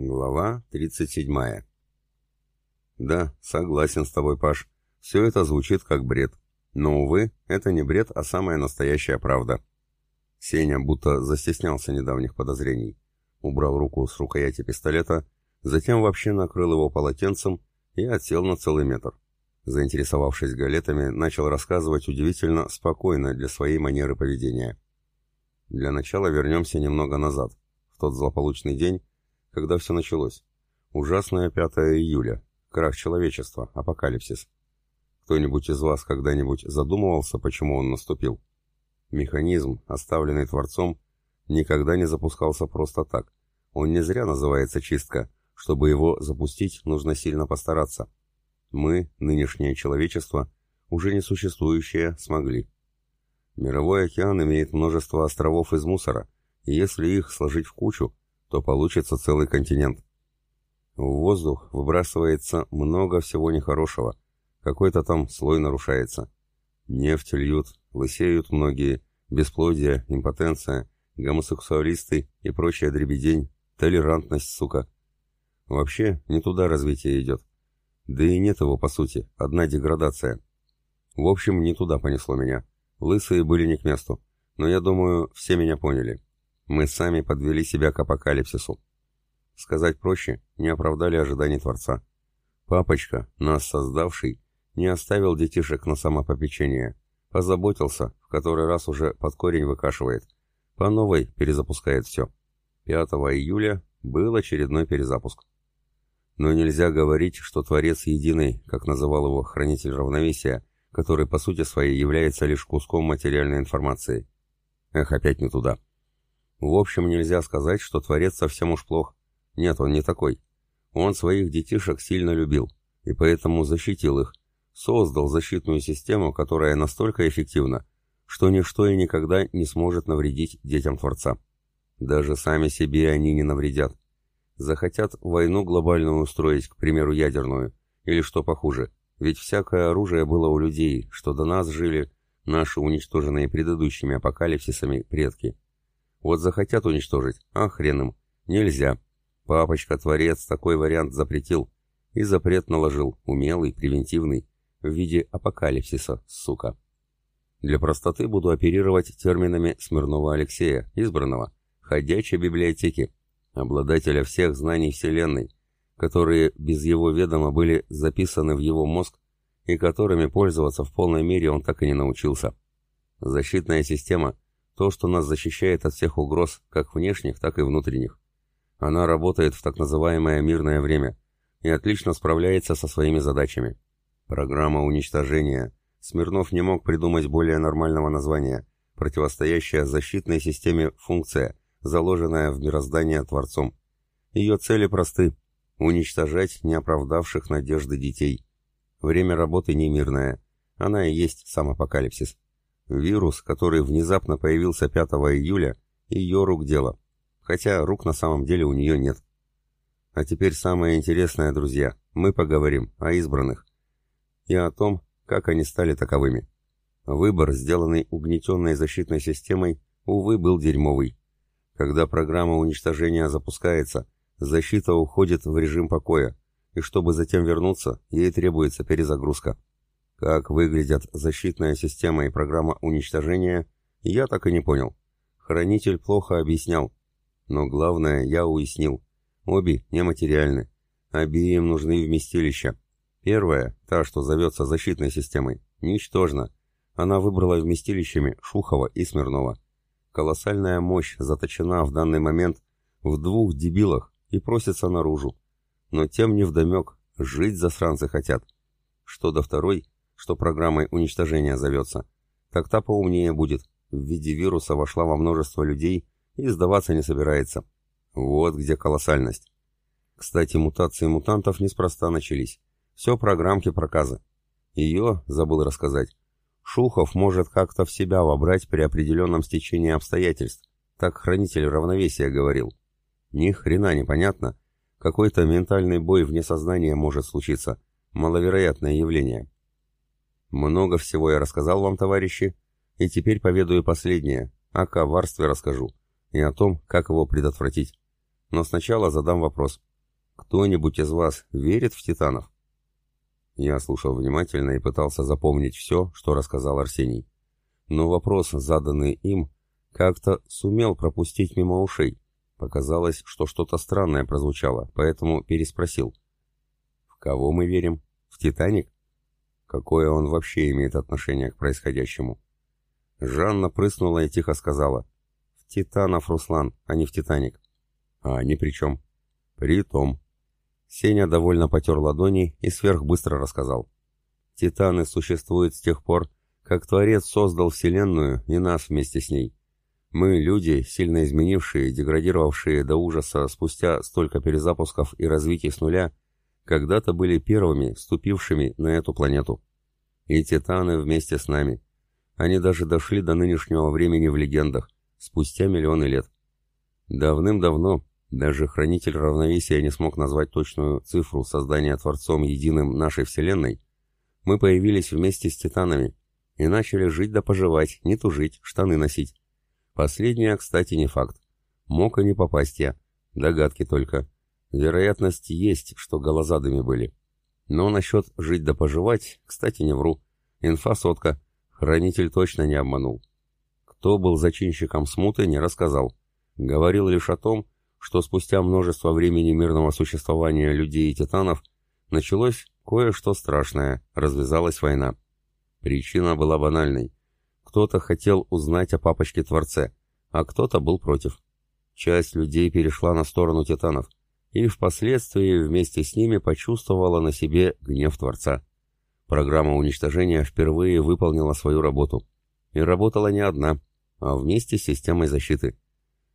Глава 37. Да, согласен с тобой, Паш. Все это звучит как бред. Но, увы, это не бред, а самая настоящая правда. Сеня будто застеснялся недавних подозрений. Убрал руку с рукояти пистолета, затем вообще накрыл его полотенцем и отсел на целый метр. Заинтересовавшись галетами, начал рассказывать удивительно спокойно для своей манеры поведения. Для начала вернемся немного назад, в тот злополучный день, когда все началось. Ужасное 5 июля. Крах человечества. Апокалипсис. Кто-нибудь из вас когда-нибудь задумывался, почему он наступил? Механизм, оставленный Творцом, никогда не запускался просто так. Он не зря называется чистка. Чтобы его запустить, нужно сильно постараться. Мы, нынешнее человечество, уже не существующее, смогли. Мировой океан имеет множество островов из мусора, и если их сложить в кучу, то получится целый континент. В воздух выбрасывается много всего нехорошего, какой-то там слой нарушается. Нефть льют, лысеют многие, бесплодие, импотенция, гомосексуалисты и прочая дребедень, толерантность, сука. Вообще, не туда развитие идет. Да и нет его, по сути, одна деградация. В общем, не туда понесло меня. Лысые были не к месту. Но я думаю, все меня поняли. Мы сами подвели себя к апокалипсису. Сказать проще, не оправдали ожиданий Творца. Папочка, нас создавший, не оставил детишек на самопопечение. Позаботился, в который раз уже под корень выкашивает. По новой перезапускает все. 5 июля был очередной перезапуск. Но нельзя говорить, что Творец Единый, как называл его Хранитель Равновесия, который по сути своей является лишь куском материальной информации. Эх, опять не туда. В общем, нельзя сказать, что Творец совсем уж плох. Нет, он не такой. Он своих детишек сильно любил, и поэтому защитил их, создал защитную систему, которая настолько эффективна, что ничто и никогда не сможет навредить детям Творца. Даже сами себе они не навредят. Захотят войну глобальную устроить, к примеру, ядерную, или что похуже, ведь всякое оружие было у людей, что до нас жили наши уничтоженные предыдущими апокалипсисами предки. Вот захотят уничтожить, а хрен им. Нельзя. Папочка-творец такой вариант запретил. И запрет наложил, умелый, превентивный, в виде апокалипсиса, сука. Для простоты буду оперировать терминами Смирнова Алексея, избранного, ходячей библиотеки, обладателя всех знаний Вселенной, которые без его ведома были записаны в его мозг и которыми пользоваться в полной мере он так и не научился. Защитная система — то, что нас защищает от всех угроз, как внешних, так и внутренних. Она работает в так называемое мирное время и отлично справляется со своими задачами. Программа уничтожения. Смирнов не мог придумать более нормального названия, противостоящая защитной системе функция, заложенная в мироздание Творцом. Ее цели просты – уничтожать неоправдавших надежды детей. Время работы не мирное. Она и есть сам апокалипсис. Вирус, который внезапно появился 5 июля, ее рук дело. Хотя рук на самом деле у нее нет. А теперь самое интересное, друзья. Мы поговорим о избранных. И о том, как они стали таковыми. Выбор, сделанный угнетенной защитной системой, увы, был дерьмовый. Когда программа уничтожения запускается, защита уходит в режим покоя, и чтобы затем вернуться, ей требуется перезагрузка. Как выглядят защитная система и программа уничтожения, я так и не понял. Хранитель плохо объяснял. Но главное, я уяснил. Обе нематериальны. Обеим нужны вместилища. Первая, та, что зовется защитной системой, ничтожна. Она выбрала вместилищами Шухова и Смирнова. Колоссальная мощь заточена в данный момент в двух дебилах и просится наружу. Но тем не вдомек, жить засранцы хотят. Что до второй, что программой уничтожения зовется, так та поумнее будет. В виде вируса вошла во множество людей и сдаваться не собирается. Вот где колоссальность. Кстати, мутации мутантов неспроста начались. Все программки проказа. Ее, забыл рассказать, Шухов может как-то в себя вобрать при определенном стечении обстоятельств. Так хранитель равновесия говорил. Ни хрена непонятно. Какой-то ментальный бой вне сознания может случиться. Маловероятное явление. Много всего я рассказал вам, товарищи, и теперь поведаю последнее, о коварстве расскажу, и о том, как его предотвратить. Но сначала задам вопрос. Кто-нибудь из вас верит в титанов? Я слушал внимательно и пытался запомнить все, что рассказал Арсений. Но вопрос, заданный им, как-то сумел пропустить мимо ушей. Показалось, что что-то странное прозвучало, поэтому переспросил. «В кого мы верим? В Титаник?» Какое он вообще имеет отношение к происходящему? Жанна прыснула и тихо сказала. «В Титанов, Руслан, а не в Титаник». «А они при чем?» «При том». Сеня довольно потер ладони и сверхбыстро рассказал. «Титаны существуют с тех пор, как Творец создал Вселенную и нас вместе с ней. Мы, люди, сильно изменившие, деградировавшие до ужаса спустя столько перезапусков и развитий с нуля, когда-то были первыми, ступившими на эту планету. И титаны вместе с нами. Они даже дошли до нынешнего времени в легендах, спустя миллионы лет. Давным-давно даже Хранитель Равновесия не смог назвать точную цифру создания Творцом Единым нашей Вселенной. Мы появились вместе с титанами и начали жить да поживать, не тужить, штаны носить. Последнее, кстати, не факт. Мог и не попасть я. Догадки только. Вероятность есть, что голозадыми были. Но насчет жить да поживать, кстати, не вру. Инфа сотка. Хранитель точно не обманул. Кто был зачинщиком смуты, не рассказал. Говорил лишь о том, что спустя множество времени мирного существования людей и титанов началось кое-что страшное, развязалась война. Причина была банальной. Кто-то хотел узнать о папочке-творце, а кто-то был против. Часть людей перешла на сторону титанов, и впоследствии вместе с ними почувствовала на себе гнев Творца. Программа уничтожения впервые выполнила свою работу. И работала не одна, а вместе с системой защиты.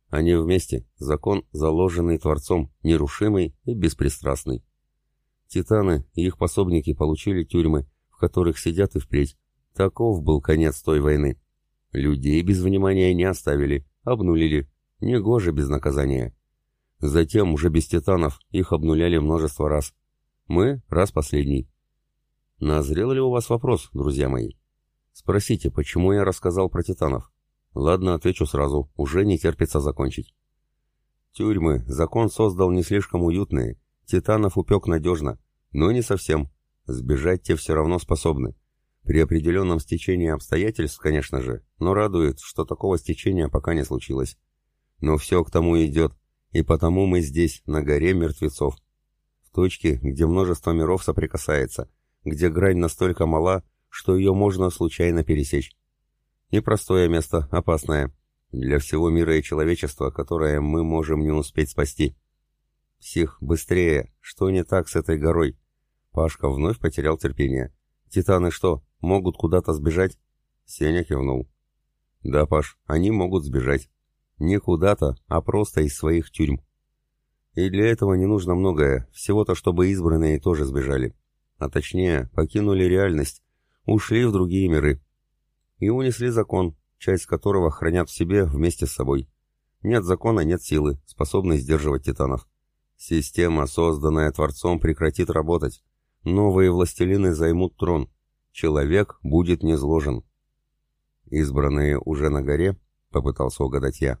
Они вместе, закон, заложенный Творцом, нерушимый и беспристрастный. Титаны и их пособники получили тюрьмы, в которых сидят и впредь. Таков был конец той войны. Людей без внимания не оставили, обнулили. Негоже без наказания. Затем, уже без титанов, их обнуляли множество раз. Мы — раз последний. Назрел ли у вас вопрос, друзья мои? Спросите, почему я рассказал про титанов? Ладно, отвечу сразу, уже не терпится закончить. Тюрьмы закон создал не слишком уютные, титанов упек надежно, но не совсем. Сбежать те все равно способны. При определенном стечении обстоятельств, конечно же, но радует, что такого стечения пока не случилось. Но все к тому идет, и потому мы здесь, на горе мертвецов. В точке, где множество миров соприкасается, где грань настолько мала, что ее можно случайно пересечь. Непростое место, опасное. Для всего мира и человечества, которое мы можем не успеть спасти. Псих, быстрее! Что не так с этой горой? Пашка вновь потерял терпение. Титаны что, могут куда-то сбежать? Сеня кивнул. Да, Паш, они могут сбежать. Не куда-то, а просто из своих тюрьм. И для этого не нужно многое, всего-то, чтобы избранные тоже сбежали. А точнее, покинули реальность, ушли в другие миры. И унесли закон, часть которого хранят в себе вместе с собой. Нет закона, нет силы, способной сдерживать титанов. Система, созданная Творцом, прекратит работать. Новые властелины займут трон. Человек будет низложен. Избранные уже на горе, попытался угадать я.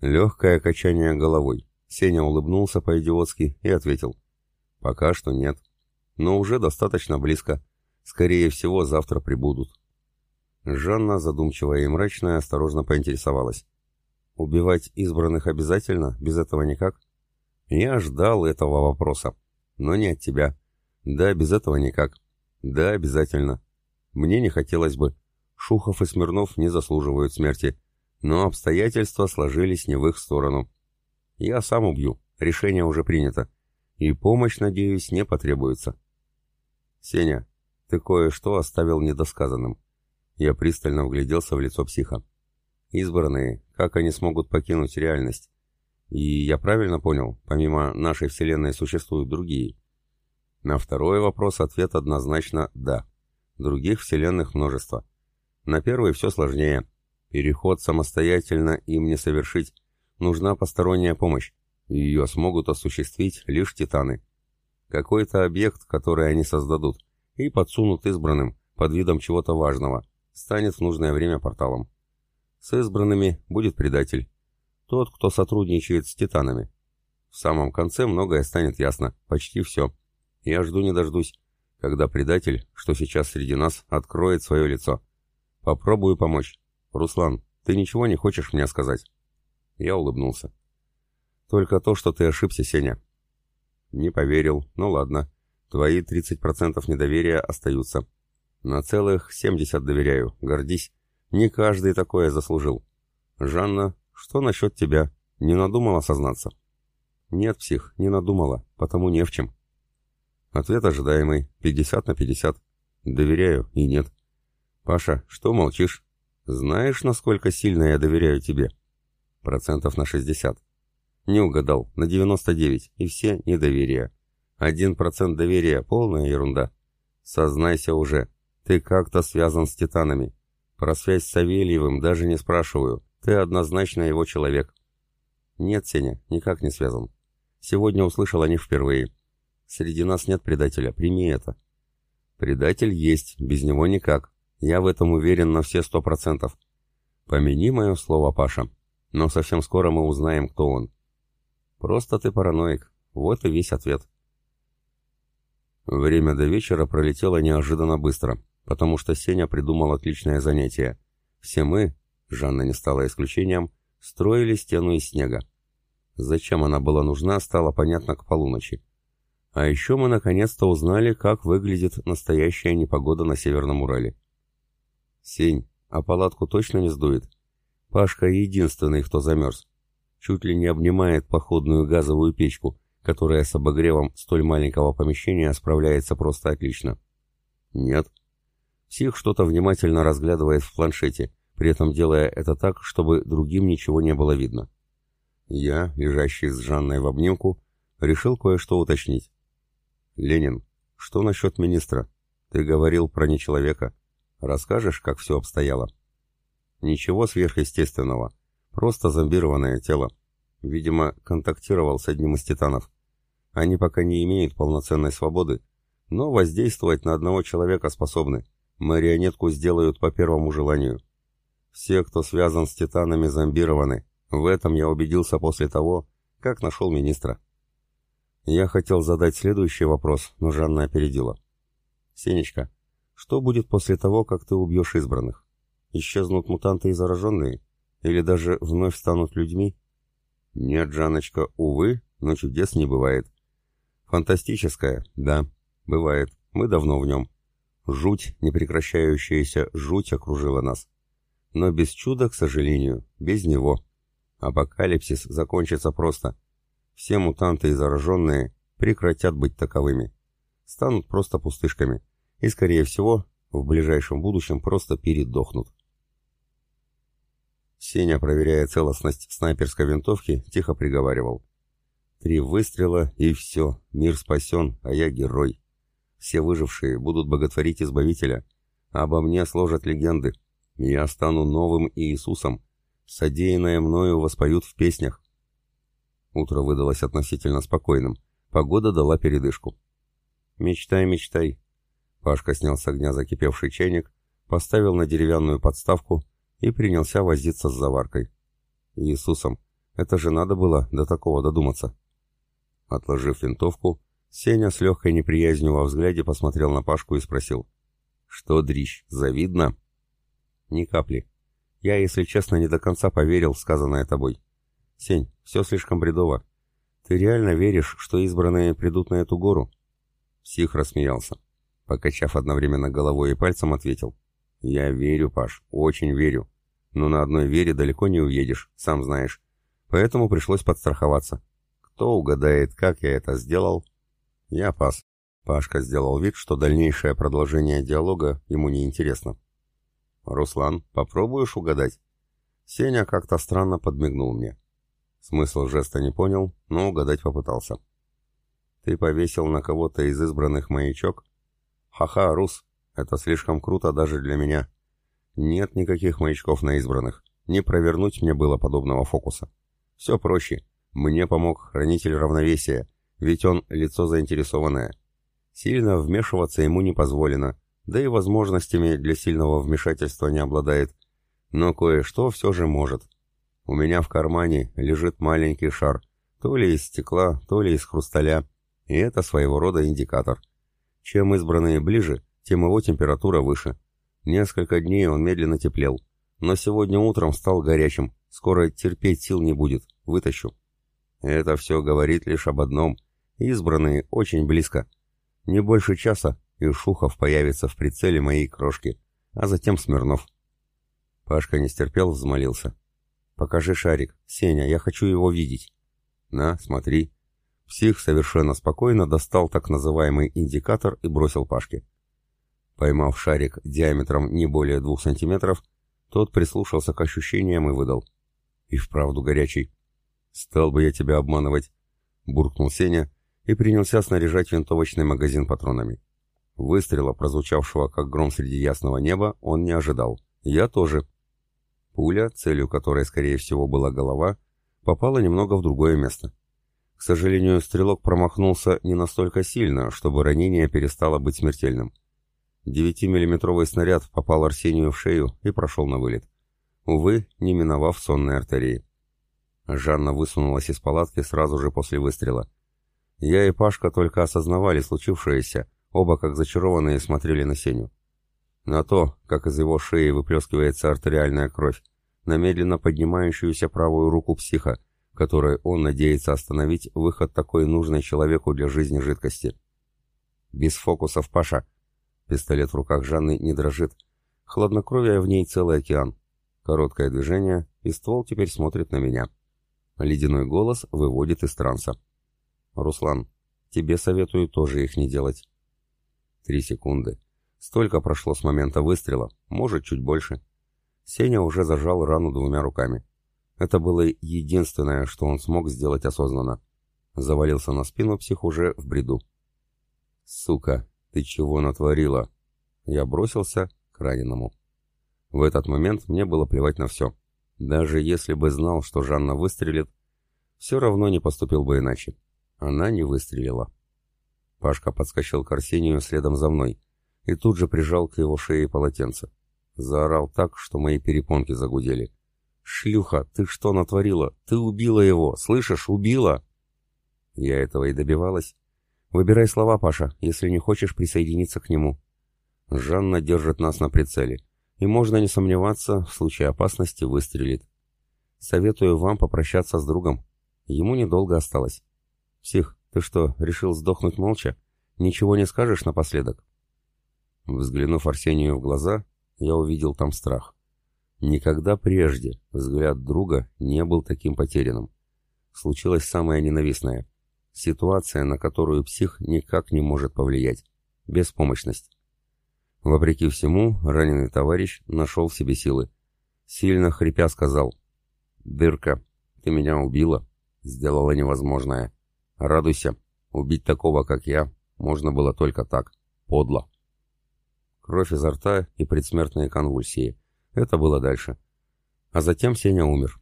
Легкое качание головой. Сеня улыбнулся по-идиотски и ответил. «Пока что нет. Но уже достаточно близко. Скорее всего, завтра прибудут». Жанна, задумчивая и мрачная, осторожно поинтересовалась. «Убивать избранных обязательно? Без этого никак?» «Я ждал этого вопроса. Но не от тебя. Да, без этого никак. Да, обязательно. Мне не хотелось бы. Шухов и Смирнов не заслуживают смерти. Но обстоятельства сложились не в их сторону. Я сам убью, решение уже принято. И помощь, надеюсь, не потребуется. Сеня, ты кое-что оставил недосказанным. Я пристально вгляделся в лицо психа. Избранные, как они смогут покинуть реальность? И я правильно понял, помимо нашей Вселенной существуют другие? На второй вопрос ответ однозначно «да». Других Вселенных множество. На первый все сложнее – Переход самостоятельно им не совершить. Нужна посторонняя помощь. Ее смогут осуществить лишь титаны. Какой-то объект, который они создадут, и подсунут избранным, под видом чего-то важного, станет в нужное время порталом. С избранными будет предатель. Тот, кто сотрудничает с титанами. В самом конце многое станет ясно, почти все. Я жду не дождусь, когда предатель, что сейчас среди нас, откроет свое лицо. Попробую помочь. Руслан, ты ничего не хочешь мне сказать?» Я улыбнулся. «Только то, что ты ошибся, Сеня». «Не поверил. Ну ладно. Твои 30% недоверия остаются. На целых 70 доверяю. Гордись. Не каждый такое заслужил. Жанна, что насчет тебя? Не надумала сознаться?» «Нет, псих, не надумала, потому не в чем». Ответ ожидаемый. 50 на 50. Доверяю и нет. Паша, что молчишь? Знаешь, насколько сильно я доверяю тебе? Процентов на 60. Не угадал, на 99, и все недоверие. Один процент доверия — полная ерунда. Сознайся уже, ты как-то связан с титанами. Про связь с Савельевым даже не спрашиваю, ты однозначно его человек. Нет, Сеня, никак не связан. Сегодня услышал о них впервые. Среди нас нет предателя, прими это. Предатель есть, без него никак. Я в этом уверен на все сто процентов. Помяни мое слово, Паша. Но совсем скоро мы узнаем, кто он. Просто ты параноик. Вот и весь ответ. Время до вечера пролетело неожиданно быстро, потому что Сеня придумал отличное занятие. Все мы, Жанна не стала исключением, строили стену из снега. Зачем она была нужна, стало понятно к полуночи. А еще мы наконец-то узнали, как выглядит настоящая непогода на Северном Урале. Сень, а палатку точно не сдует? Пашка единственный, кто замерз. Чуть ли не обнимает походную газовую печку, которая с обогревом столь маленького помещения справляется просто отлично. Нет. Псих что-то внимательно разглядывает в планшете, при этом делая это так, чтобы другим ничего не было видно. Я, лежащий с Жанной в обнимку, решил кое-что уточнить. «Ленин, что насчет министра? Ты говорил про нечеловека. Расскажешь, как все обстояло?» «Ничего сверхъестественного. Просто зомбированное тело. Видимо, контактировал с одним из титанов. Они пока не имеют полноценной свободы, но воздействовать на одного человека способны. Марионетку сделают по первому желанию. Все, кто связан с титанами, зомбированы. В этом я убедился после того, как нашел министра. Я хотел задать следующий вопрос, но Жанна опередила. «Сенечка, что будет после того, как ты убьешь избранных? Исчезнут мутанты и зараженные? Или даже вновь станут людьми?» «Нет, Жанночка, увы, но чудес не бывает. Фантастическое, да, бывает. Мы давно в нем. Жуть, непрекращающаяся жуть окружила нас. Но без чуда, к сожалению, без него. Апокалипсис закончится просто — все мутанты и зараженные прекратят быть таковыми. Станут просто пустышками. И, скорее всего, в ближайшем будущем просто передохнут. Сеня, проверяя целостность снайперской винтовки, тихо приговаривал. «Три выстрела, и все. Мир спасен, а я герой. Все выжившие будут боготворить Избавителя. Обо мне сложат легенды. Я стану новым Иисусом. Содеянное мною воспоют в песнях. Утро выдалось относительно спокойным. Погода дала передышку. «Мечтай, мечтай». Пашка снял с огня закипевший чайник, поставил на деревянную подставку и принялся возиться с заваркой. Иисусом, это же надо было до такого додуматься. Отложив винтовку, Сеня с легкой неприязнью во взгляде посмотрел на Пашку и спросил. «Что, дрищ, завидно?» «Ни капли. Я, если честно, не до конца поверил в сказанное тобой. «Сень, все слишком бредово. Ты реально веришь, что избранные придут на эту гору?» Псих рассмеялся. Покачав одновременно головой и пальцем, ответил. «Я верю, Паш, очень верю. Но на одной вере далеко не уедешь, сам знаешь. Поэтому пришлось подстраховаться. Кто угадает, как я это сделал?» «Я пас». Пашка сделал вид, что дальнейшее продолжение диалога ему не интересно. «Руслан, попробуешь угадать?» Сеня как-то странно подмигнул мне. Смысл жеста не понял, но угадать попытался. «Ты повесил на кого-то из избранных маячок?» «Ха-ха, Рус, это слишком круто даже для меня. Нет никаких маячков на избранных. Не провернуть мне было подобного фокуса. Все проще. Мне помог хранитель равновесия, ведь он лицо заинтересованное. Сильно вмешиваться ему не позволено, да и возможностями для сильного вмешательства не обладает. Но кое-что все же может». У меня в кармане лежит маленький шар, То ли из стекла, то ли из хрусталя. И это своего рода индикатор. Чем избранные ближе, тем его температура выше. Несколько дней он медленно теплел. Но сегодня утром стал горячим. Скоро терпеть сил не будет. Вытащу. Это все говорит лишь об одном. Избранные очень близко. Не больше часа, и Шухов появится в прицеле моей крошки. А затем Смирнов. Пашка не стерпел, взмолился. «Покажи шарик. Сеня, я хочу его видеть». «На, смотри». Псих совершенно спокойно достал так называемый индикатор и бросил Пашке. Поймав шарик диаметром не более двух сантиметров, тот прислушался к ощущениям и выдал. «И вправду горячий». «Стал бы я тебя обманывать», — буркнул Сеня и принялся снаряжать винтовочный магазин патронами. Выстрела, прозвучавшего как гром среди ясного неба, он не ожидал. Я тоже. Пуля, целью которой, скорее всего, была голова, попала немного в другое место. К сожалению, стрелок промахнулся не настолько сильно, чтобы ранение перестало быть смертельным. Девятимиллиметровый снаряд попал Арсению в шею и прошел на вылет. Увы, не миновав сонной артерии. Жанна высунулась из палатки сразу же после выстрела. Я и Пашка только осознавали случившееся, оба как зачарованные смотрели на Сеню. На то, как из его шеи выплескивается артериальная кровь, на медленно поднимающуюся правую руку психа, которой он надеется остановить выход такой нужной человеку для жизни жидкости. Без фокусов, Паша. Пистолет в руках Жанны не дрожит. Хладнокровие в ней целый океан. Короткое движение, и ствол теперь смотрит на меня. Ледяной голос выводит из транса. «Руслан, тебе советую тоже их не делать». Три секунды. Столько прошло с момента выстрела, может, чуть больше. Сеня уже зажал рану двумя руками. Это было единственное, что он смог сделать осознанно. Завалился на спину псих уже в бреду. «Сука, ты чего натворила?» Я бросился к раненому. В этот момент мне было плевать на все. Даже если бы знал, что Жанна выстрелит, все равно не поступил бы иначе. Она не выстрелила. Пашка подскочил к Арсению следом за мной и тут же прижал к его шее полотенце. Заорал так, что мои перепонки загудели. «Шлюха, ты что натворила? Ты убила его! Слышишь, убила!» Я этого и добивалась. Выбирай слова, Паша, если не хочешь присоединиться к нему. Жанна держит нас на прицеле, и можно не сомневаться, в случае опасности выстрелит. Советую вам попрощаться с другом. Ему недолго осталось. Псих, ты что, решил сдохнуть молча? Ничего не скажешь напоследок? Взглянув Арсению в глаза, я увидел там страх. Никогда прежде взгляд друга не был таким потерянным. Случилось самое ненавистное. Ситуация, на которую псих никак не может повлиять. Беспомощность. Вопреки всему, раненый товарищ нашел в себе силы. Сильно хрипя сказал. «Дырка, ты меня убила, сделала невозможное. Радуйся, убить такого, как я, можно было только так, подло». Кровь изо рта и предсмертные конвульсии. Это было дальше. А затем Сеня умер.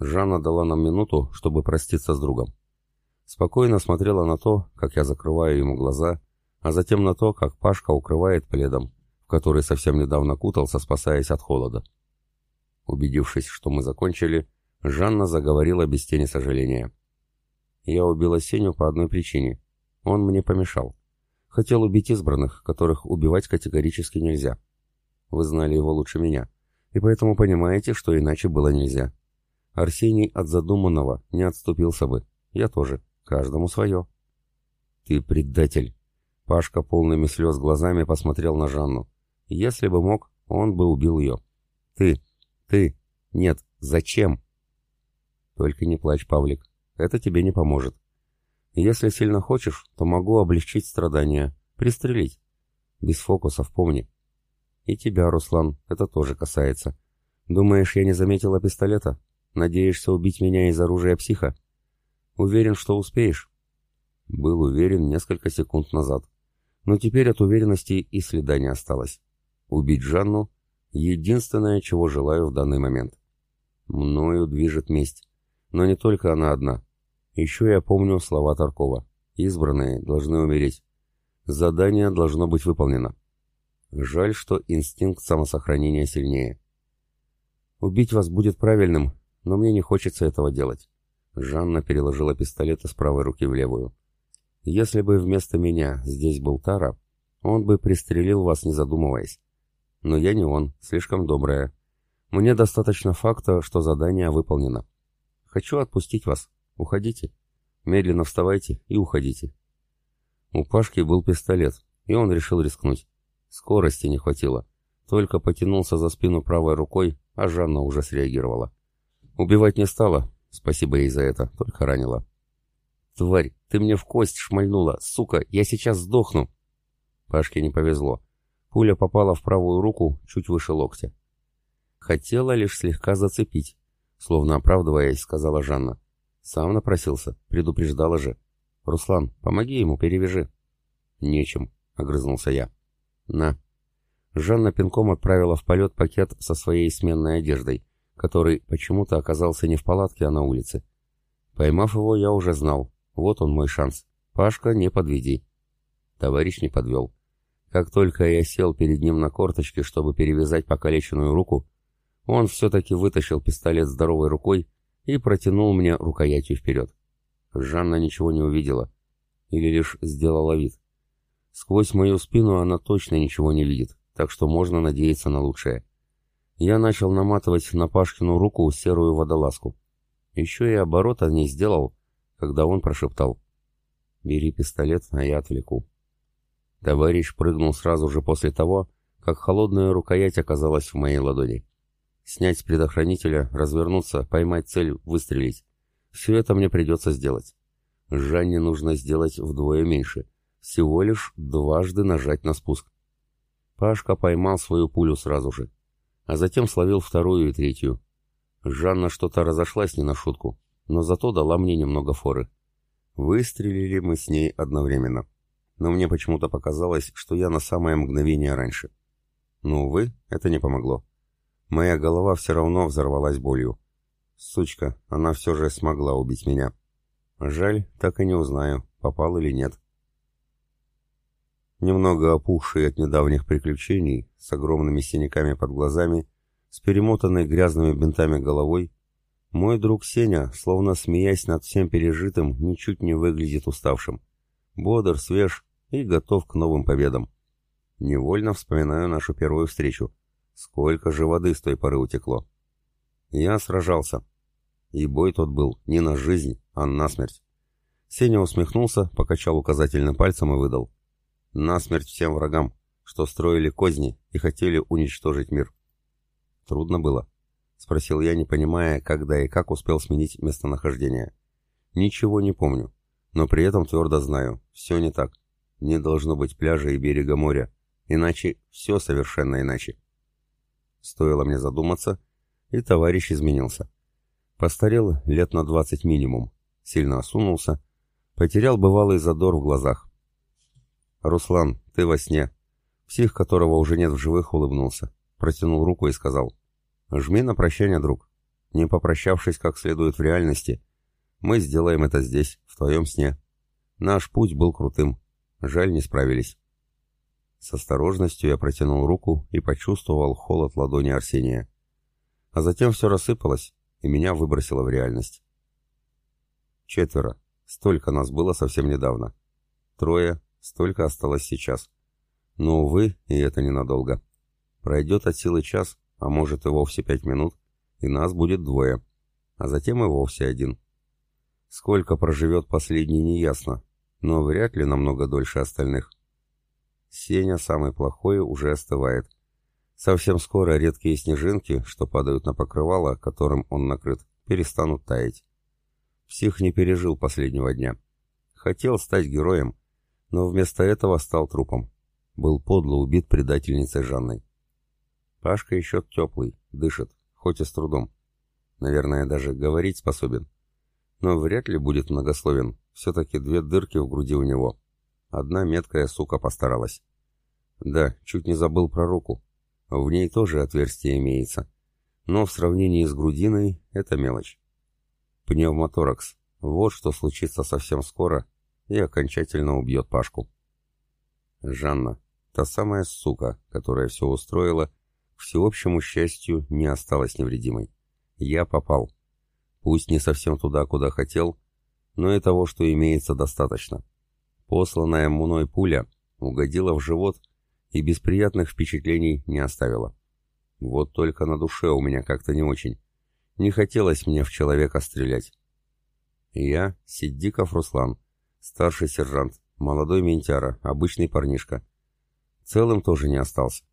Жанна дала нам минуту, чтобы проститься с другом. Спокойно смотрела на то, как я закрываю ему глаза, а затем на то, как Пашка укрывает пледом, в который совсем недавно кутался, спасаясь от холода. Убедившись, что мы закончили, Жанна заговорила без тени сожаления. «Я убила Сеню по одной причине. Он мне помешал. Хотел убить избранных, которых убивать категорически нельзя. Вы знали его лучше меня, и поэтому понимаете, что иначе было нельзя. Арсений от задуманного не отступился бы. Я тоже. Каждому свое. Ты предатель. Пашка полными слез глазами посмотрел на Жанну. Если бы мог, он бы убил ее. Ты, ты, нет, зачем? Только не плачь, Павлик. Это тебе не поможет. Если сильно хочешь, то могу облегчить страдания, пристрелить. Без фокусов, помни. И тебя, Руслан, это тоже касается. Думаешь, я не заметила пистолета? Надеешься убить меня из оружия психа? Уверен, что успеешь? Был уверен несколько секунд назад. Но теперь от уверенности и следа не осталось. Убить Жанну — единственное, чего желаю в данный момент. Мною движет месть. Но не только она одна. Еще я помню слова Таркова. Избранные должны умереть. Задание должно быть выполнено. Жаль, что инстинкт самосохранения сильнее. Убить вас будет правильным, но мне не хочется этого делать. Жанна переложила пистолет из правой руки в левую. «Если бы вместо меня здесь был Тара, он бы пристрелил вас, не задумываясь. Но я не он, слишком добрая. Мне достаточно факта, что задание выполнено. Хочу отпустить вас. Уходите. Медленно вставайте и уходите». У Пашки был пистолет, и он решил рискнуть. Скорости не хватило. Только потянулся за спину правой рукой, а Жанна уже среагировала. Убивать не стала, спасибо ей за это, только ранила. «Тварь, ты мне в кость шмальнула! Сука, я сейчас сдохну!» Пашке не повезло. Пуля попала в правую руку, чуть выше локтя. «Хотела лишь слегка зацепить», — словно оправдываясь, сказала Жанна. «Сам напросился, предупреждала же. Руслан, помоги ему, перевяжи». «Нечем», — огрызнулся я. «На». Жанна пинком отправила в полет пакет со своей сменной одеждой, который почему-то оказался не в палатке, а на улице. Поймав его, я уже знал. Вот он мой шанс. Пашка, не подведи. Товарищ не подвел. Как только я сел перед ним на корточке, чтобы перевязать покалеченную руку, он все-таки вытащил пистолет здоровой рукой и протянул мне рукоятью вперед. Жанна ничего не увидела. Или лишь сделала вид. Сквозь мою спину она точно ничего не видит, так что можно надеяться на лучшее. Я начал наматывать на Пашкину руку серую водолазку. Еще и оборота не сделал, когда он прошептал. «Бери пистолет, а я отвлеку». Товарищ прыгнул сразу же после того, как холодная рукоять оказалась в моей ладони. Снять с предохранителя, развернуться, поймать цель, выстрелить. Все это мне придется сделать. Жанне нужно сделать вдвое меньше. Всего лишь дважды нажать на спуск. Пашка поймал свою пулю сразу же, а затем словил вторую и третью. Жанна что-то разошлась не на шутку, но зато дала мне немного форы. Выстрелили мы с ней одновременно. Но мне почему-то показалось, что я на самое мгновение раньше. Но, увы, это не помогло. Моя голова все равно взорвалась болью. Сучка, она все же смогла убить меня. Жаль, так и не узнаю, попал или нет. Немного опухший от недавних приключений, с огромными синяками под глазами, с перемотанной грязными бинтами головой, мой друг Сеня, словно смеясь над всем пережитым, ничуть не выглядит уставшим. Бодр, свеж и готов к новым победам. Невольно вспоминаю нашу первую встречу. Сколько же воды с той поры утекло. Я сражался. И бой тот был не на жизнь, а на смерть. Сеня усмехнулся, покачал указательным пальцем и выдал. Насмерть всем врагам, что строили козни и хотели уничтожить мир. Трудно было? Спросил я, не понимая, когда и как успел сменить местонахождение. Ничего не помню, но при этом твердо знаю, все не так. Не должно быть пляжа и берега моря, иначе все совершенно иначе. Стоило мне задуматься, и товарищ изменился. Постарел лет на двадцать минимум, сильно осунулся, потерял бывалый задор в глазах. «Руслан, ты во сне». Псих, которого уже нет в живых, улыбнулся. Протянул руку и сказал. «Жми на прощание, друг. Не попрощавшись как следует в реальности, мы сделаем это здесь, в твоем сне. Наш путь был крутым. Жаль, не справились». С осторожностью я протянул руку и почувствовал холод ладони Арсения. А затем все рассыпалось, и меня выбросило в реальность. Четверо. Столько нас было совсем недавно. Трое, Столько осталось сейчас. Но, увы, и это ненадолго. Пройдет от силы час, а может и вовсе пять минут, и нас будет двое, а затем и вовсе один. Сколько проживет последний, неясно, но вряд ли намного дольше остальных. Сеня, самый плохой, уже остывает. Совсем скоро редкие снежинки, что падают на покрывало, которым он накрыт, перестанут таять. Псих не пережил последнего дня. Хотел стать героем, но вместо этого стал трупом. Был подло убит предательницей Жанной. Пашка еще теплый, дышит, хоть и с трудом. Наверное, даже говорить способен. Но вряд ли будет многословен. Все-таки две дырки в груди у него. Одна меткая сука постаралась. Да, чуть не забыл про руку. В ней тоже отверстие имеется. Но в сравнении с грудиной это мелочь. Пневмоторакс. Вот что случится совсем скоро, и окончательно убьет Пашку. Жанна, та самая сука, которая все устроила, к всеобщему счастью, не осталась невредимой. Я попал. Пусть не совсем туда, куда хотел, но и того, что имеется, достаточно. Посланная мной пуля угодила в живот и без приятных впечатлений не оставила. Вот только на душе у меня как-то не очень. Не хотелось мне в человека стрелять. Я Сиддиков Руслан, старший сержант, молодой ментяра, обычный парнишка. Целым тоже не остался.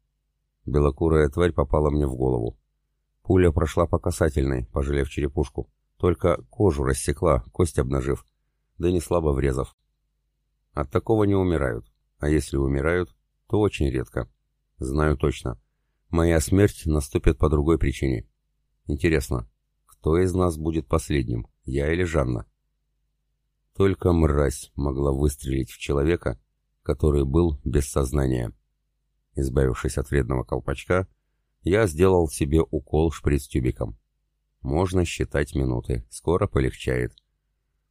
Белокурая тварь попала мне в голову. Пуля прошла по касательной, пожалев черепушку. Только кожу рассекла, кость обнажив, да не слабо врезав. От такого не умирают, а если умирают, то очень редко. Знаю точно. Моя смерть наступит по другой причине. Интересно, кто из нас будет последним, я или Жанна? Только мразь могла выстрелить в человека, который был без сознания. Избавившись от вредного колпачка, я сделал себе укол шприц-тюбиком. Можно считать минуты, скоро полегчает.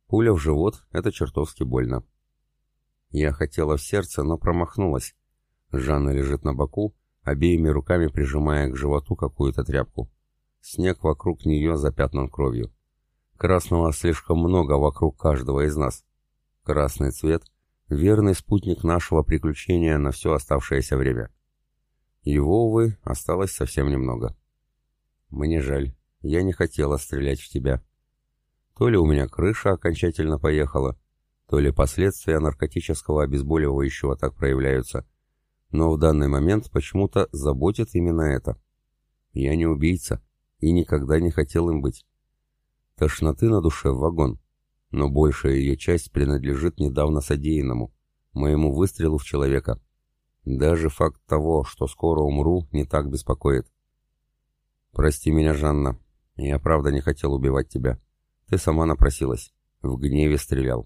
Пуля в живот — это чертовски больно. Я хотела в сердце, но промахнулась. Жанна лежит на боку, обеими руками прижимая к животу какую-то тряпку. Снег вокруг нее запятнан кровью. Красного слишком много вокруг каждого из нас. Красный цвет — верный спутник нашего приключения на все оставшееся время. Его, увы, осталось совсем немного. Мне жаль, я не хотела стрелять в тебя. То ли у меня крыша окончательно поехала, то ли последствия наркотического обезболивающего так проявляются. Но в данный момент почему-то заботит именно это. Я не убийца и никогда не хотел им быть. Тошноты на душе в вагон, но большая ее часть принадлежит недавно содеянному, моему выстрелу в человека. Даже факт того, что скоро умру, не так беспокоит. «Прости меня, Жанна. Я правда не хотел убивать тебя. Ты сама напросилась. В гневе стрелял».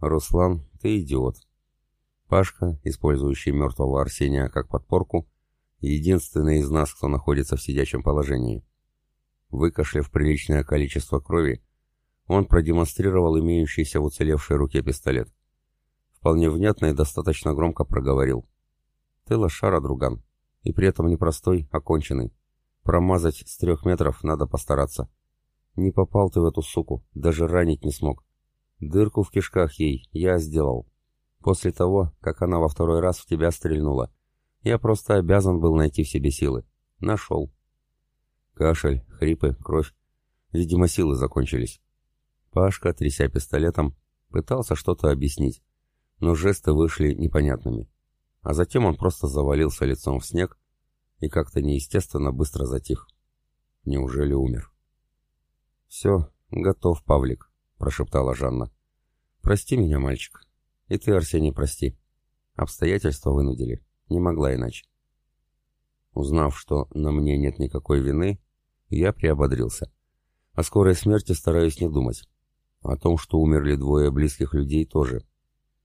«Руслан, ты идиот». Пашка, использующий мертвого Арсения как подпорку, единственный из нас, кто находится в сидячем положении. Выкашляв приличное количество крови, он продемонстрировал имеющийся в уцелевшей руке пистолет. Вполне внятно и достаточно громко проговорил. «Ты лошара, друган, и при этом не простой, а конченый. Промазать с трех метров надо постараться. Не попал ты в эту суку, даже ранить не смог. Дырку в кишках ей я сделал. После того, как она во второй раз в тебя стрельнула. Я просто обязан был найти в себе силы. Нашел. Кашель, хрипы, кровь. Видимо, силы закончились. Пашка, тряся пистолетом, пытался что-то объяснить, но жесты вышли непонятными. А затем он просто завалился лицом в снег и как-то неестественно быстро затих. Неужели умер? «Все, готов, Павлик», — прошептала Жанна. «Прости меня, мальчик. И ты, Арсений, прости. Обстоятельства вынудили. Не могла иначе». Узнав, что на мне нет никакой вины, я приободрился. О скорой смерти стараюсь не думать. О том, что умерли двое близких людей, тоже.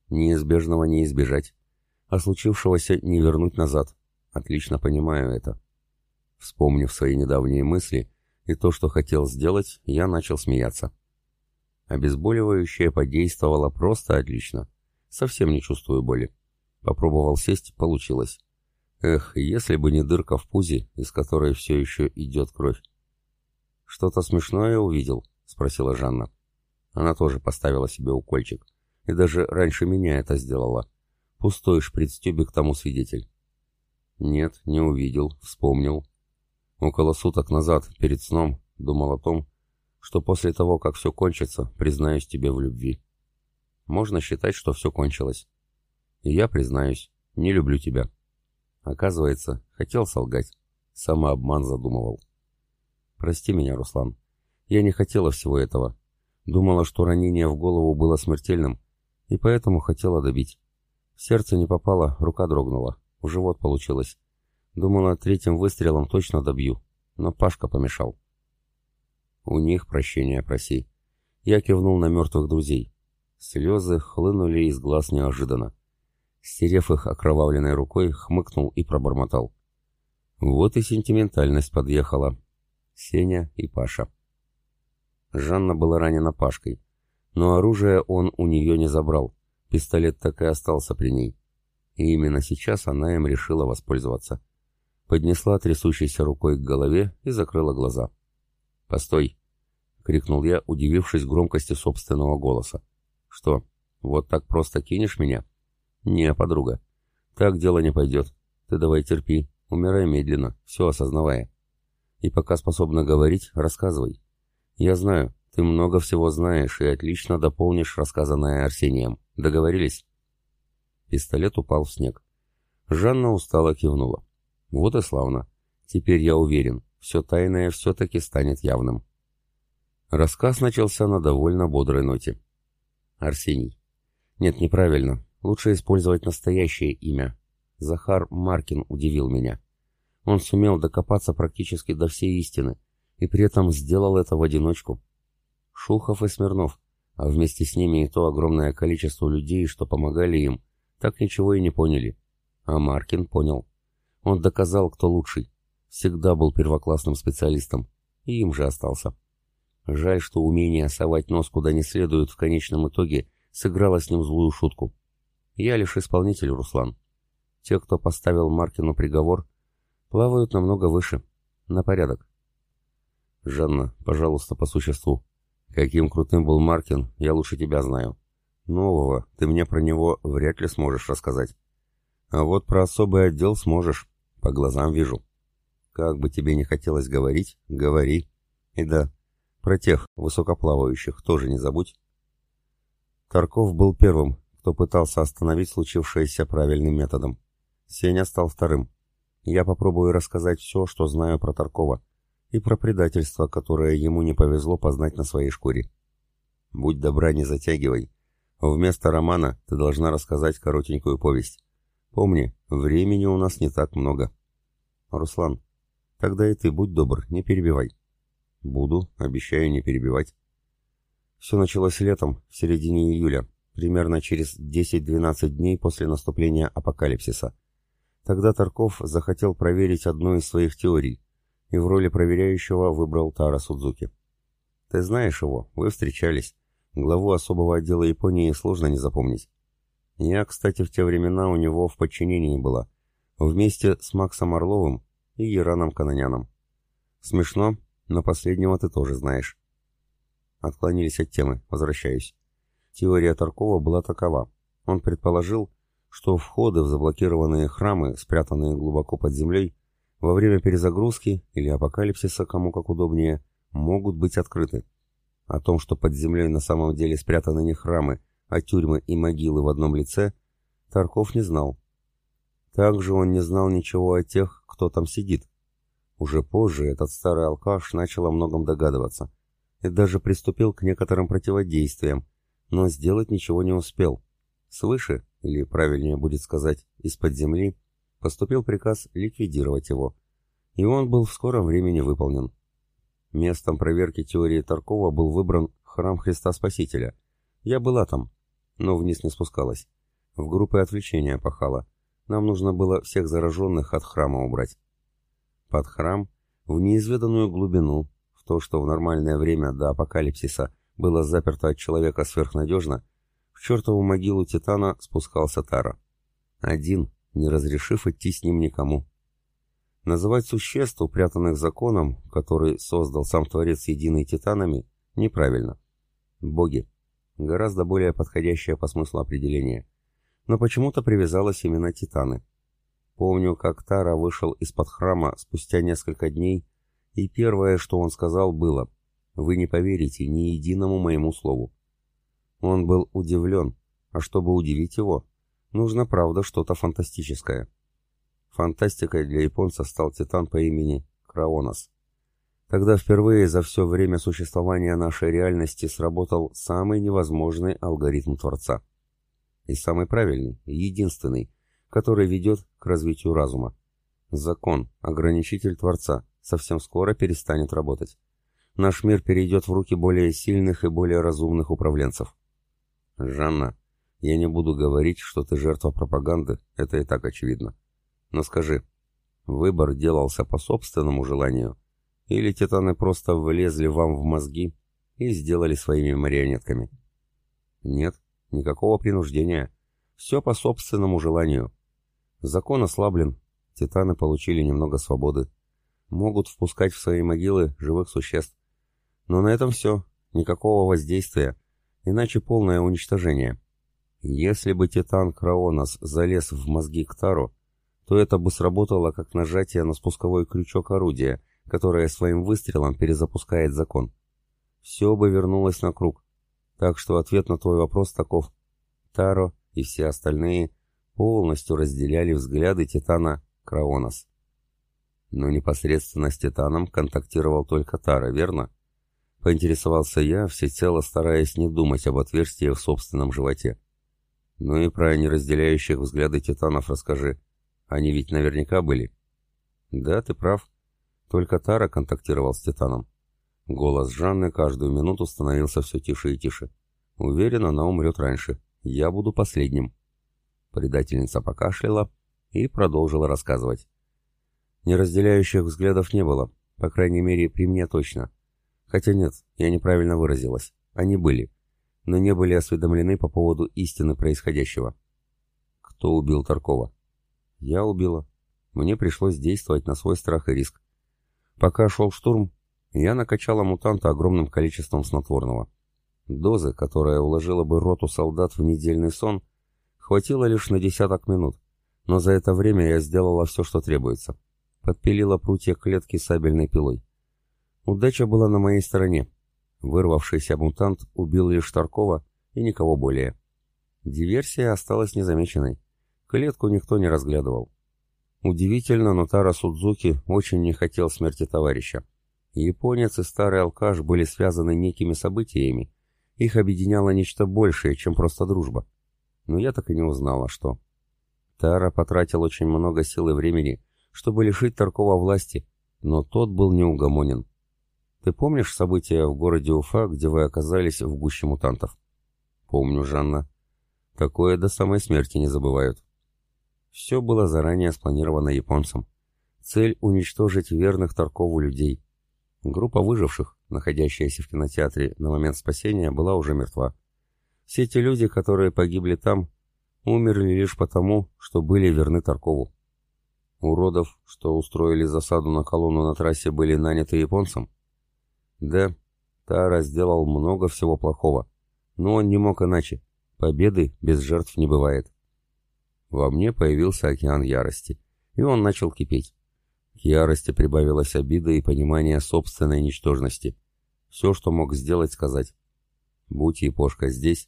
Неизбежного не избежать. А случившегося не вернуть назад. Отлично понимаю это. Вспомнив свои недавние мысли и то, что хотел сделать, я начал смеяться. Обезболивающее подействовало просто отлично. Совсем не чувствую боли. Попробовал сесть, получилось. Эх, если бы не дырка в пузе, из которой все еще идет кровь. «Что-то смешное увидел?» — спросила Жанна. Она тоже поставила себе укольчик. И даже раньше меня это сделала. Пустой шприц-тюбик тому свидетель. Нет, не увидел, вспомнил. Около суток назад, перед сном, думал о том, что после того, как все кончится, признаюсь тебе в любви. Можно считать, что все кончилось. И я признаюсь, не люблю тебя. Оказывается, хотел солгать. Самообман задумывал. Прости меня, Руслан. Я не хотела всего этого. Думала, что ранение в голову было смертельным, и поэтому хотела добить. В сердце не попало, рука дрогнула. В живот получилось. Думала, третьим выстрелом точно добью, но Пашка помешал. У них прощения проси. Я кивнул на мертвых друзей. Слезы хлынули из глаз неожиданно. Стерев их окровавленной рукой, хмыкнул и пробормотал. Вот и сентиментальность подъехала. Сеня и Паша. Жанна была ранена Пашкой, но оружие он у нее не забрал, пистолет так и остался при ней. И именно сейчас она им решила воспользоваться. Поднесла трясущейся рукой к голове и закрыла глаза. «Постой!» — крикнул я, удивившись громкости собственного голоса. «Что, вот так просто кинешь меня?» «Не, подруга, так дело не пойдет. Ты давай терпи, умирай медленно, все осознавая. И пока способна говорить, рассказывай. Я знаю, ты много всего знаешь и отлично дополнишь рассказанное Арсением. Договорились?» Пистолет упал в снег. Жанна устало кивнула. «Вот и славно. Теперь я уверен, все тайное все-таки станет явным». Рассказ начался на довольно бодрой ноте. Арсений. Нет, неправильно. Лучше использовать настоящее имя. Захар Маркин удивил меня. Он сумел докопаться практически до всей истины, и при этом сделал это в одиночку. Шухов и Смирнов, а вместе с ними и то огромное количество людей, что помогали им, так ничего и не поняли. А Маркин понял. Он доказал, кто лучший. Всегда был первоклассным специалистом, и им же остался. Жаль, что умение совать нос куда не следует в конечном итоге сыграло с ним злую шутку. Я лишь исполнитель, Руслан. Те, кто поставил Маркину приговор, плавают намного выше. На порядок. Жанна, пожалуйста, по существу. Каким крутым был Маркин, я лучше тебя знаю. Нового ты мне про него вряд ли сможешь рассказать. А вот про особый отдел сможешь. По глазам вижу. Как бы тебе не хотелось говорить, говори. И да, про тех высокоплавающих тоже не забудь. Тарков был первым, кто пытался остановить случившееся правильным методом. Сеня стал вторым. Я попробую рассказать все, что знаю про Таркова, и про предательство, которое ему не повезло познать на своей шкуре. Будь добра, не затягивай. Вместо романа ты должна рассказать коротенькую повесть. Помни, времени у нас не так много. Руслан, тогда и ты будь добр, не перебивай. Буду, обещаю не перебивать. Все началось летом, в середине июля, примерно через 10-12 дней после наступления апокалипсиса. Тогда Тарков захотел проверить одну из своих теорий, и в роли проверяющего выбрал Тара Судзуки. Ты знаешь его, вы встречались. Главу особого отдела Японии сложно не запомнить. Я, кстати, в те времена у него в подчинении была, вместе с Максом Орловым и Яраном Каноняном. Смешно, но последнего ты тоже знаешь. Отклонились от темы, возвращаюсь. Теория Таркова была такова. Он предположил, что входы в заблокированные храмы, спрятанные глубоко под землей, во время перезагрузки или апокалипсиса, кому как удобнее, могут быть открыты. О том, что под землей на самом деле спрятаны не храмы, а тюрьмы и могилы в одном лице, Тарков не знал. Также он не знал ничего о тех, кто там сидит, уже позже этот старый алкаш начал о многом догадываться и даже приступил к некоторым противодействиям, но сделать ничего не успел. Свыше, или правильнее будет сказать, из-под земли, поступил приказ ликвидировать его, и он был в скором времени выполнен. Местом проверки теории Таркова был выбран храм Христа Спасителя. Я была там, но вниз не спускалась. В группы отвлечения пахала. Нам нужно было всех зараженных от храма убрать под храм, в неизведанную глубину, в то, что в нормальное время до апокалипсиса было заперто от человека сверхнадежно, в чертову могилу Титана спускался Тара. Один, не разрешив идти с ним никому. Называть существ, упрятанных законом, который создал сам Творец единый Титанами, неправильно. Боги. Гораздо более подходящее по смыслу определение. Но почему-то привязалось именно Титаны. Помню, как Тара вышел из-под храма спустя несколько дней, и первое, что он сказал, было «Вы не поверите ни единому моему слову». Он был удивлен, а чтобы удивить его, нужно, правда, что-то фантастическое. Фантастикой для японца стал титан по имени Краонос. Тогда впервые за все время существования нашей реальности сработал самый невозможный алгоритм Творца. И самый правильный, единственный, который ведет к развитию разума. Закон, ограничитель Творца, совсем скоро перестанет работать. Наш мир перейдет в руки более сильных и более разумных управленцев. Жанна, я не буду говорить, что ты жертва пропаганды, это и так очевидно. Но скажи, выбор делался по собственному желанию, или титаны просто влезли вам в мозги и сделали своими марионетками? Нет, никакого принуждения. Все по собственному желанию. Закон ослаблен, титаны получили немного свободы. Могут впускать в свои могилы живых существ. Но на этом все. Никакого воздействия. Иначе полное уничтожение. Если бы Титан Краонос залез в мозги Ктару, то это бы сработало как нажатие на спусковой крючок орудия, которое своим выстрелом перезапускает закон. Все бы вернулось на круг. Так что ответ на твой вопрос таков. Таро и все остальные полностью разделяли взгляды Титана Краонос. Но непосредственно с Титаном контактировал только Тара, верно? Поинтересовался я, всецело стараясь не думать об отверстии в собственном животе. Ну и про неразделяющих взгляды Титанов расскажи. Они ведь наверняка были. Да, ты прав. Только Тара контактировал с Титаном. Голос Жанны каждую минуту становился все тише и тише. Уверен, она умрет раньше. Я буду последним. Предательница покашляла и продолжила рассказывать. Неразделяющих взглядов не было, по крайней мере, при мне точно. Хотя нет, я неправильно выразилась. Они были, но не были осведомлены по поводу истины происходящего. Кто убил Таркова? Я убила. Мне пришлось действовать на свой страх и риск. Пока шел штурм, я накачала мутанта огромным количеством снотворного. Дозы, которая уложила бы роту солдат в недельный сон, хватило лишь на десяток минут, но за это время я сделала все, что требуется. Подпилила прутья клетки сабельной пилой. Удача была на моей стороне. Вырвавшийся мутант убил лишь Таркова и никого более. Диверсия осталась незамеченной. Клетку никто не разглядывал. Удивительно, но Тара Судзуки очень не хотел смерти товарища. Японец и старый алкаш были связаны некими событиями. Их объединяло нечто большее, чем просто дружба. Но я так и не узнала, что. Тара потратил очень много сил и времени, чтобы лишить Таркова власти, но тот был неугомонен. Ты помнишь события в городе Уфа, где вы оказались в гуще мутантов? Помню, Жанна. Такое до самой смерти не забывают. Все было заранее спланировано японцем. Цель — уничтожить верных Таркову людей. Группа выживших, находящаяся в кинотеатре на момент спасения, была уже мертва. Все те люди, которые погибли там, умерли лишь потому, что были верны Таркову. Уродов, что устроили засаду на колонну на трассе, были наняты японцам? Да, Тара сделал много всего плохого, но он не мог иначе. Победы без жертв не бывает. Во мне появился океан ярости, и он начал кипеть. К ярости прибавилась обида и понимание собственной ничтожности. Все, что мог сделать, сказать. Будь Япошка здесь,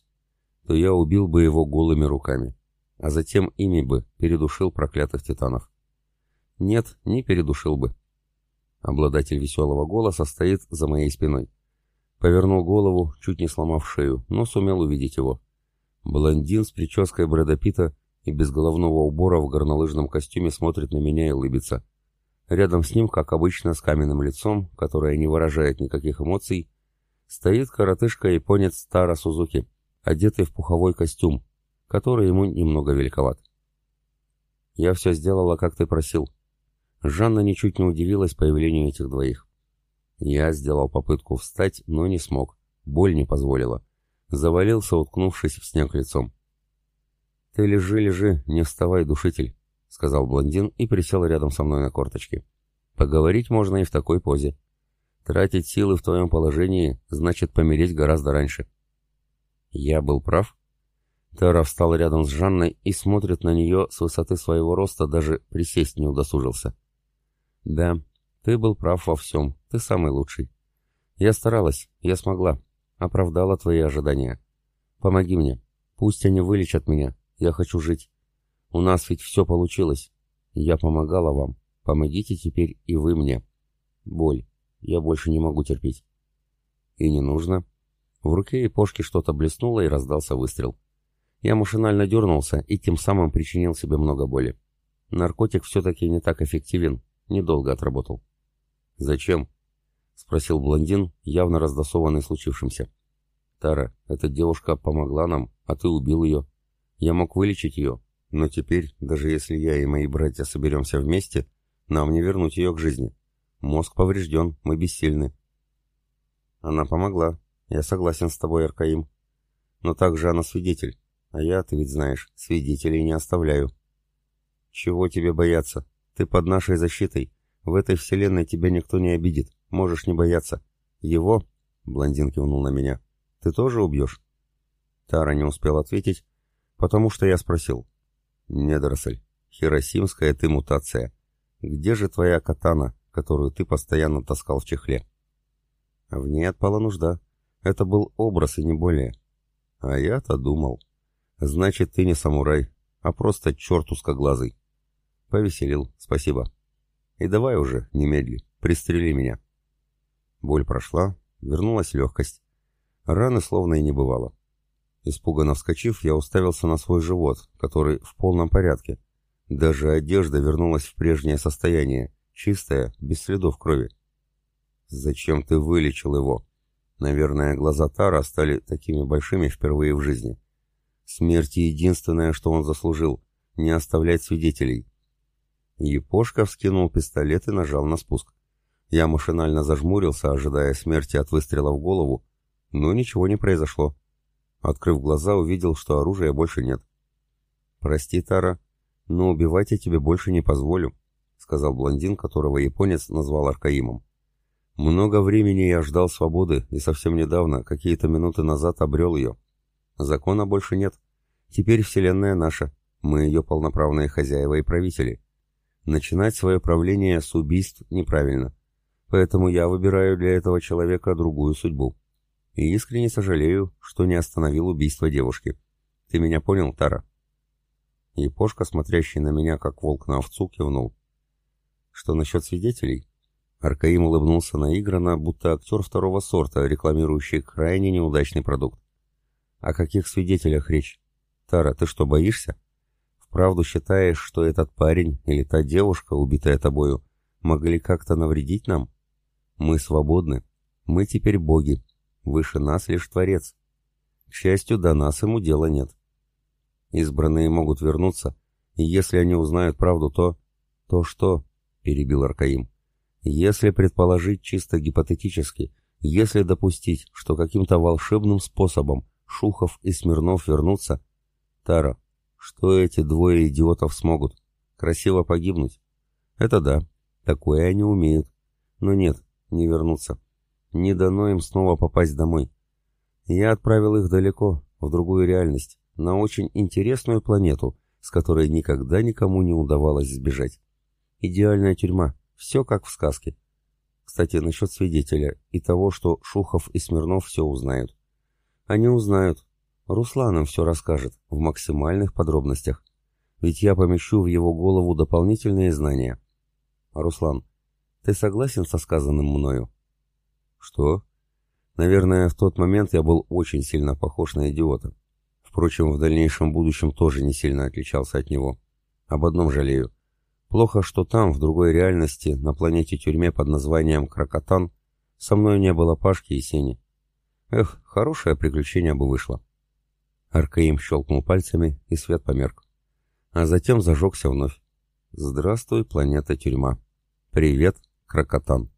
то я убил бы его голыми руками, а затем ими бы передушил проклятых титанов. Нет, не передушил бы. Обладатель веселого голоса стоит за моей спиной. Повернул голову, чуть не сломав шею, но сумел увидеть его. Блондин с прической Брэда Питта и без головного убора в горнолыжном костюме смотрит на меня и улыбится. Рядом с ним, как обычно, с каменным лицом, которое не выражает никаких эмоций, стоит коротышка-японец Тара Сузуки, одетый в пуховой костюм, который ему немного великоват. «Я все сделала, как ты просил». Жанна ничуть не удивилась появлению этих двоих. Я сделал попытку встать, но не смог. Боль не позволила. Завалился, уткнувшись в снег лицом. «Ты лежи, лежи, не вставай, душитель», — сказал блондин и присел рядом со мной на корточки. «Поговорить можно и в такой позе. Тратить силы в твоем положении значит помереть гораздо раньше». Я был прав. Тара встал рядом с Жанной и смотрит на нее с высоты своего роста, даже присесть не удосужился. «Да, ты был прав во всем, ты самый лучший. Я старалась, я смогла, оправдала твои ожидания. Помоги мне, пусть они вылечат меня, я хочу жить. У нас ведь все получилось. Я помогала вам. Помогите теперь и вы мне. Боль. Я больше не могу терпеть. И не нужно. В руке Япошки что-то блеснуло и раздался выстрел. Я машинально дернулся и тем самым причинил себе много боли. Наркотик все-таки не так эффективен. Недолго отработал. «Зачем?» — спросил блондин, явно раздосованный случившимся. «Тара, эта девушка помогла нам, а ты убил ее. Я мог вылечить ее, но теперь, даже если я и мои братья соберемся вместе, нам не вернуть ее к жизни. Мозг поврежден, мы бессильны. Она помогла. Я согласен с тобой, Аркаим. Но также она свидетель. А я, ты ведь знаешь, свидетелей не оставляю. Чего тебе бояться? Ты под нашей защитой. В этой вселенной тебя никто не обидит. Можешь не бояться. Его, блондин кивнул на меня. «Ты тоже убьешь?» Тара не успел ответить, потому что я спросил. «Недоросль, хиросимская ты мутация. Где же твоя катана, которую ты постоянно таскал в чехле?» В ней отпала нужда. Это был образ и не более. А я-то думал. Значит, ты не самурай, а просто черт узкоглазый. Повеселил, спасибо. И давай уже, немедли, пристрели меня. Боль прошла, вернулась легкость. Раны словно и не бывало. Испуганно вскочив, я уставился на свой живот, который в полном порядке. Даже одежда вернулась в прежнее состояние, чистая, без следов крови. «Зачем ты вылечил его?» Наверное, глаза Тара стали такими большими впервые в жизни. Смерть единственное, что он заслужил — не оставлять свидетелей. Япошка вскинул пистолет и нажал на спуск. Я машинально зажмурился, ожидая смерти от выстрела в голову, но ничего не произошло. Открыв глаза, увидел, что оружия больше нет. «Прости, Тара, но убивать я тебе больше не позволю», — сказал блондин, которого японец назвал Аркаимом. «Много времени я ждал свободы, и совсем недавно, какие-то минуты назад, обрел ее. Закона больше нет. Теперь Вселенная наша, мы ее полноправные хозяева и правители. Начинать свое правление с убийств неправильно. Поэтому я выбираю для этого человека другую судьбу. И искренне сожалею, что не остановил убийство девушки. Ты меня понял, Тара?» Япошка, смотрящий на меня, как волк на овцу, кивнул. «Что насчет свидетелей?» Аркаим улыбнулся наигранно, будто актер второго сорта, рекламирующий крайне неудачный продукт. «О каких свидетелях речь? Тара, ты что, боишься? Вправду считаешь, что этот парень или та девушка, убитая тобою, могли как-то навредить нам? Мы свободны. Мы теперь боги. Выше нас лишь Творец. К счастью, до нас ему дела нет. Избранные могут вернуться, и если они узнают правду, то... То что? Перебил Аркаим. Если предположить чисто гипотетически, если допустить, что каким-то волшебным способом Шухов и Смирнов вернутся, Тара, что эти двое идиотов смогут? Красиво погибнуть? Это да, такое они умеют. Но нет, не вернутся. Не дано им снова попасть домой. Я отправил их далеко, в другую реальность, на очень интересную планету, с которой никогда никому не удавалось сбежать. Идеальная тюрьма, все как в сказке. Кстати, насчет свидетеля и того, что Шухов и Смирнов все узнают. Они узнают, Руслан им все расскажет, в максимальных подробностях. Ведь я помещу в его голову дополнительные знания. Руслан, ты согласен со сказанным мною? Что? Наверное, в тот момент я был очень сильно похож на идиота. Впрочем, в дальнейшем будущем тоже не сильно отличался от него. Об одном жалею. Плохо, что там, в другой реальности, на планете-тюрьме под названием Кракотан, со мной не было Пашки и Сени. Эх, хорошее приключение бы вышло. Аркаим щелкнул пальцами, и свет померк. А затем зажегся вновь. «Здравствуй, планета-тюрьма. Привет, Крокотан».